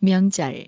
명절.